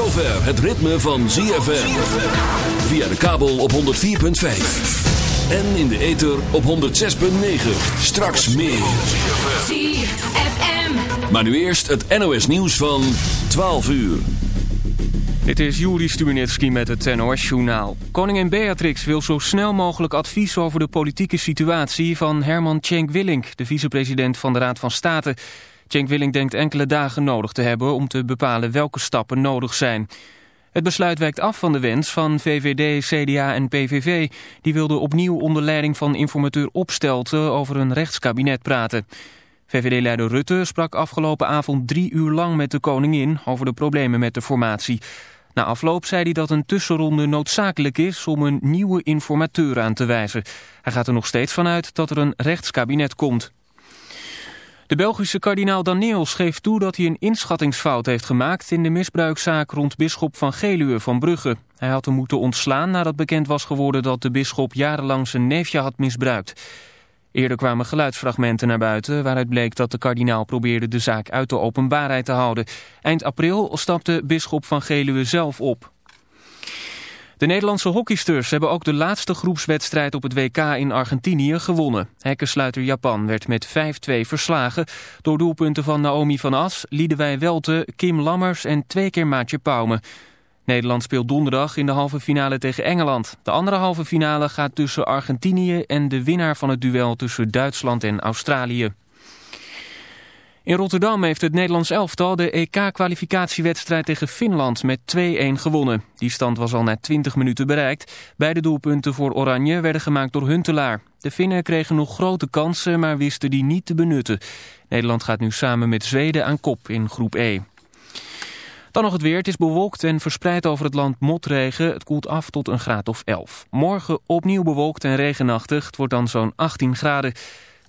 Zover het ritme van ZFM. Via de kabel op 104.5. En in de ether op 106.9. Straks meer. ZFM. Maar nu eerst het NOS nieuws van 12 uur. Dit is Juri Stubenitski met het NOS-journaal. Koningin Beatrix wil zo snel mogelijk advies over de politieke situatie van Herman Tjenk Willink, de vicepresident van de Raad van State. Tjenk Willink denkt enkele dagen nodig te hebben om te bepalen welke stappen nodig zijn. Het besluit wijkt af van de wens van VVD, CDA en PVV. Die wilden opnieuw onder leiding van informateur Opstelten over een rechtskabinet praten. VVD-leider Rutte sprak afgelopen avond drie uur lang met de koningin over de problemen met de formatie. Na afloop zei hij dat een tussenronde noodzakelijk is om een nieuwe informateur aan te wijzen. Hij gaat er nog steeds vanuit dat er een rechtskabinet komt. De Belgische kardinaal Daniels geeft toe dat hij een inschattingsfout heeft gemaakt in de misbruikzaak rond bisschop van Geluwe van Brugge. Hij had hem moeten ontslaan nadat bekend was geworden dat de bisschop jarenlang zijn neefje had misbruikt. Eerder kwamen geluidsfragmenten naar buiten waaruit bleek dat de kardinaal probeerde de zaak uit de openbaarheid te houden. Eind april stapte bisschop van Geluwe zelf op. De Nederlandse hockeysters hebben ook de laatste groepswedstrijd op het WK in Argentinië gewonnen. Hekkensluiter Japan werd met 5-2 verslagen door doelpunten van Naomi van As, Liedewij Welte, Kim Lammers en twee keer Maatje Pauwme. Nederland speelt donderdag in de halve finale tegen Engeland. De andere halve finale gaat tussen Argentinië en de winnaar van het duel tussen Duitsland en Australië. In Rotterdam heeft het Nederlands elftal de EK-kwalificatiewedstrijd tegen Finland met 2-1 gewonnen. Die stand was al na 20 minuten bereikt. Beide doelpunten voor Oranje werden gemaakt door Huntelaar. De Finnen kregen nog grote kansen, maar wisten die niet te benutten. Nederland gaat nu samen met Zweden aan kop in groep E. Dan nog het weer. Het is bewolkt en verspreid over het land motregen. Het koelt af tot een graad of 11. Morgen opnieuw bewolkt en regenachtig. Het wordt dan zo'n 18 graden.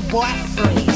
boy free.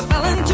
with Alan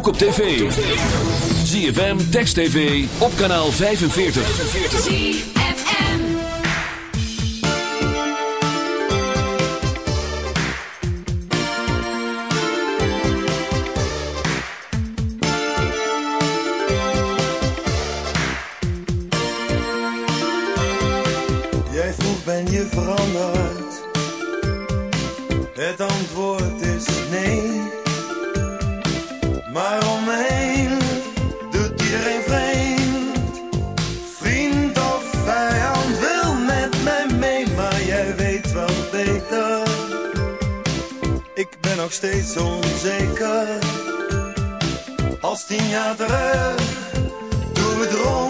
ook op tv. ZFM, Text TV, op kanaal 45. ZFM Jij vroeg ben je veranderd. Het antwoord maar omheen doet iedereen vreemd. Vriend of vijand wil met mij mee, maar jij weet wel beter. Ik ben nog steeds onzeker. Als tien jaar terug, doen we dromen.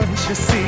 don't you see?